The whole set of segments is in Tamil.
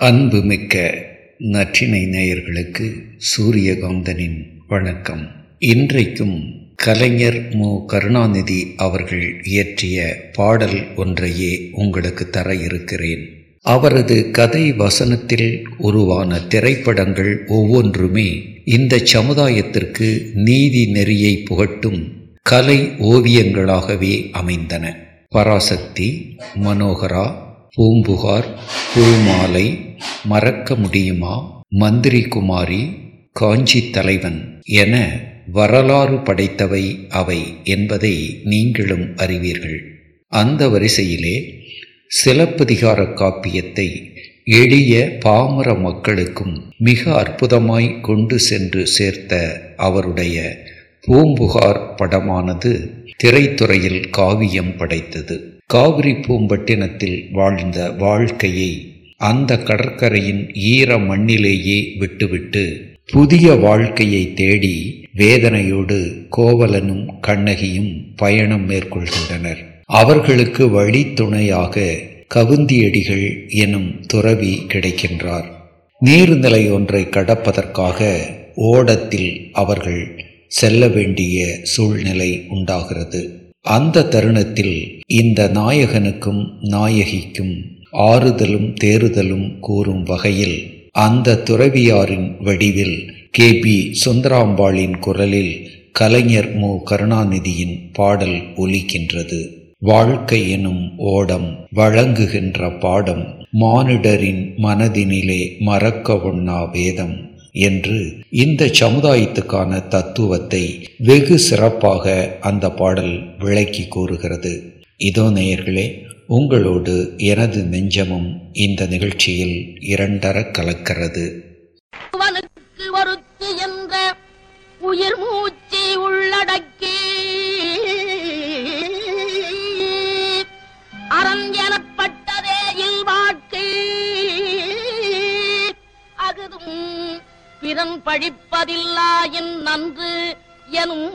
அன்புமிக்க நற்றினை நேயர்களுக்கு சூரியகாந்தனின் வணக்கம். இன்றைக்கும் கலைஞர் மு. கருணாநிதி அவர்கள் இயற்றிய பாடல் ஒன்றையே உங்களுக்கு தர இருக்கிறேன். அவரது கதை வசனத்தில் உருவான திரைப்படங்கள் ஒவ்வொன்றுமே இந்த சமுதாயத்திற்கு நீதி நெறியை புகட்டும் கலை ஓவியங்களாகவே அமைந்தன. பராசக்தி மனோகரா பூம்புகார் பூமாலை மறக்க முடியுமா? மந்திரி குமாரி காஞ்சி தலைவன் என வரலாறு படைத்தவை அவை என்பதை நீங்களும் அறிவீர்கள். அந்த வரிசையிலே சிலப்பதிகார காப்பியத்தை எளிய பாமர மக்களுக்கும் மிக அற்புதமாய் கொண்டு சென்று சேர்த்த அவருடைய பூம்புகார் படமானது திரைத்துறையில் காவியம் படைத்தது. காவிரி பூம்பட்டினத்தில் வாழ்ந்த வாழ்க்கையை அந்த கடற்கரையின் ஈர மண்ணிலேயே விட்டுவிட்டு புதிய வாழ்க்கையை தேடி வேதனையோடு கோவலனும் கண்ணகியும் பயணம் மேற்கொள்கின்றனர். அவர்களுக்கு வழித்துணையாக கவுந்தியடிகள் எனும் துறவி கிடைக்கின்றார். நீர்நிலை ஒன்றை கடப்பதற்காக ஓடத்தில் அவர்கள் செல்ல வேண்டிய சூழ்நிலை உண்டாகிறது. அந்த தருணத்தில் இந்த நாயகனுக்கும் நாயகிக்கும் ஆறுதலும் தேறுதலும் கூறும் வகையில் அந்த துறவியாரின் வடிவில் கே. பி. சுந்தராம்பாளின் குரலில் கலைஞர் மு. கருணாநிதியின் பாடல் ஒலிக்கின்றது. வாழ்க்கை எனும் ஓடம் வழங்குகின்ற பாடம் மானிடரின் மனதினிலே மறக்க ஒண்ணா வேதம் என்று இந்த சமுதாயத்துக்கான தத்துவத்தை வெகு சிறப்பாக அந்த பாடல் விளக்கி கூறுகிறது. இதோ நேயர்களே உங்களோடு எனது நெஞ்சமும் இந்த நிகழ்ச்சியில் இரண்டர கலக்கிறது. என்ற உயிர் மூச்சி உள்ளடக்கி அறம் எனப்பட்டதே இல்வாழ்க்கை. அகுதும் பிறன் பழிப்பதில்லா என் நன்று எனும்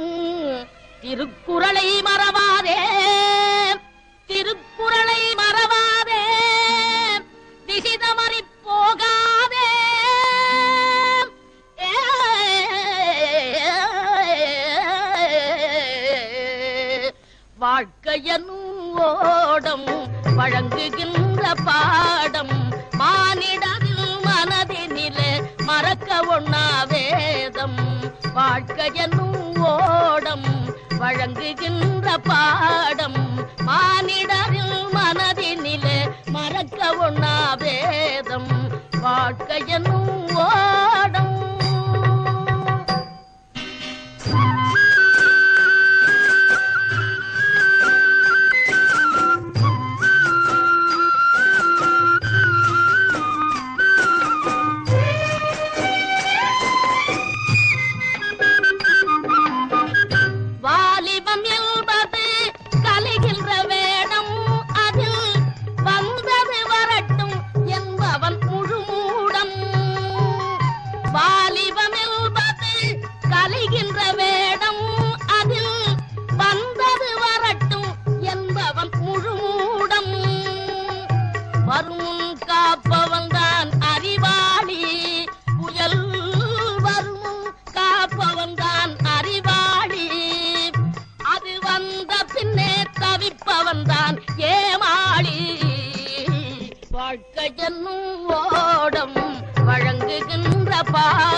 திருக்குறளை மறவாதே. வாழ்க்கையனும் ஓடம் வழங்குகின்ற பாடம் மானிடரில் மனதினிலே மறக்க ஒண்ணா வேதம். வாழ்க்கையனும் ஓடம் வழங்குகின்ற பாடம் மானிடரில் மனதினிலே மறக்க ஒண்ணா வேதம். வாழ்க்கையனும் வழங்குகின்ற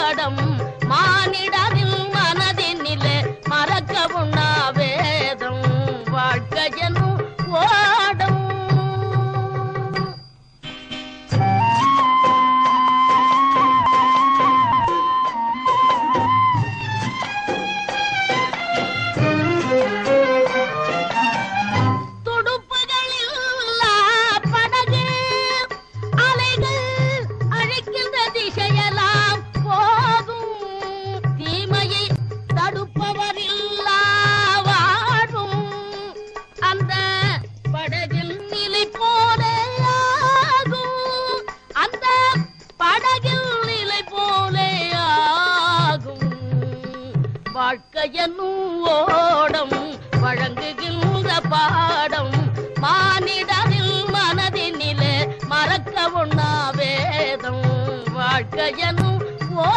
வாழ்க்கையனும் ஓடம் வழங்குகின்ற பாடம் மானிடரில் மனதினிலே மறக்க ஒண்ணா வேதம். வாழ்க்கையனும் ஓ